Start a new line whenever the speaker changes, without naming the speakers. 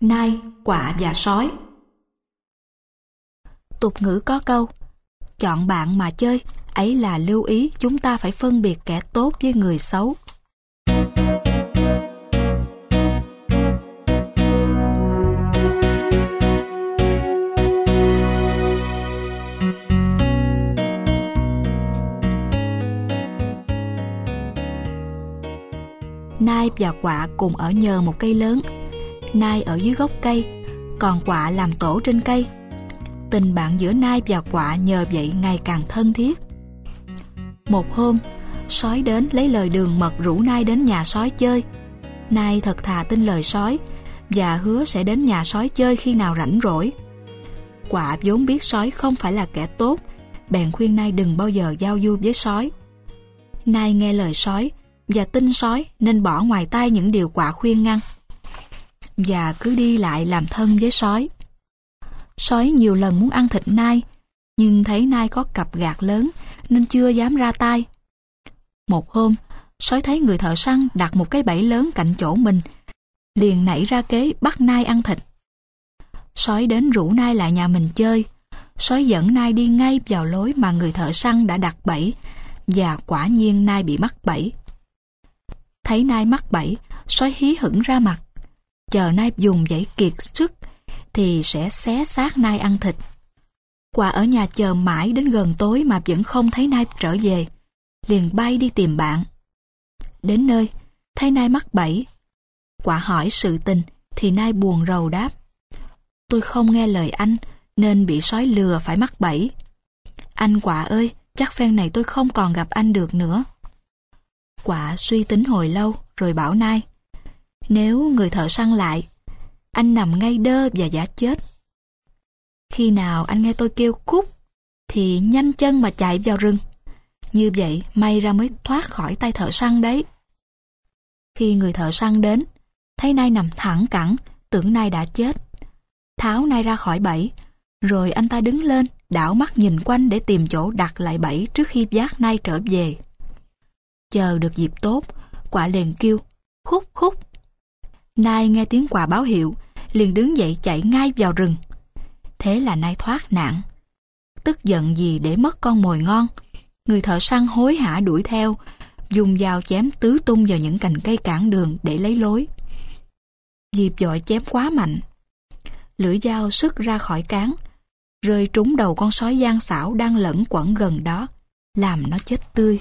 Nai, quạ và sói Tục ngữ có câu Chọn bạn mà chơi, ấy là lưu ý chúng ta phải phân biệt kẻ tốt với người xấu. Nai và quạ cùng ở nhờ một cây lớn. Nai ở dưới gốc cây, còn quạ làm tổ trên cây. Tình bạn giữa Nai và quạ nhờ vậy ngày càng thân thiết. Một hôm, sói đến lấy lời đường mật rủ Nai đến nhà sói chơi. Nai thật thà tin lời sói và hứa sẽ đến nhà sói chơi khi nào rảnh rỗi. Quạ vốn biết sói không phải là kẻ tốt, bèn khuyên Nai đừng bao giờ giao du với sói. Nai nghe lời sói và tin sói nên bỏ ngoài tai những điều quạ khuyên ngăn và cứ đi lại làm thân với sói. Sói nhiều lần muốn ăn thịt nai, nhưng thấy nai có cặp gạt lớn nên chưa dám ra tay. Một hôm, sói thấy người thợ săn đặt một cái bẫy lớn cạnh chỗ mình, liền nảy ra kế bắt nai ăn thịt. Sói đến rủ nai lại nhà mình chơi, sói dẫn nai đi ngay vào lối mà người thợ săn đã đặt bẫy, và quả nhiên nai bị mắc bẫy. Thấy nai mắc bẫy, sói hí hửng ra mặt, chờ nai dùng dãy kiệt sức thì sẽ xé xác nai ăn thịt. Quả ở nhà chờ mãi đến gần tối mà vẫn không thấy nai trở về, liền bay đi tìm bạn. Đến nơi, thấy nai mắc bẫy. Quả hỏi sự tình thì nai buồn rầu đáp. Tôi không nghe lời anh nên bị sói lừa phải mắc bẫy. Anh quả ơi, chắc phen này tôi không còn gặp anh được nữa. Quả suy tính hồi lâu rồi bảo nai. Nếu người thợ săn lại anh nằm ngay đơ và giả chết. Khi nào anh nghe tôi kêu cút, thì nhanh chân mà chạy vào rừng. Như vậy may ra mới thoát khỏi tay thợ săn đấy. Khi người thợ săn đến, thấy Nai nằm thẳng cẳng, tưởng Nai đã chết. Tháo Nai ra khỏi bẫy, rồi anh ta đứng lên, đảo mắt nhìn quanh để tìm chỗ đặt lại bẫy trước khi giác Nai trở về. Chờ được dịp tốt, quả liền kêu. Nai nghe tiếng quà báo hiệu, liền đứng dậy chạy ngay vào rừng. Thế là Nai thoát nạn. Tức giận gì để mất con mồi ngon, người thợ săn hối hả đuổi theo, dùng dao chém tứ tung vào những cành cây cản đường để lấy lối. Diệp dội chém quá mạnh. Lưỡi dao sức ra khỏi cán, rơi trúng đầu con sói gian xảo đang lẫn quẩn gần đó, làm nó chết tươi.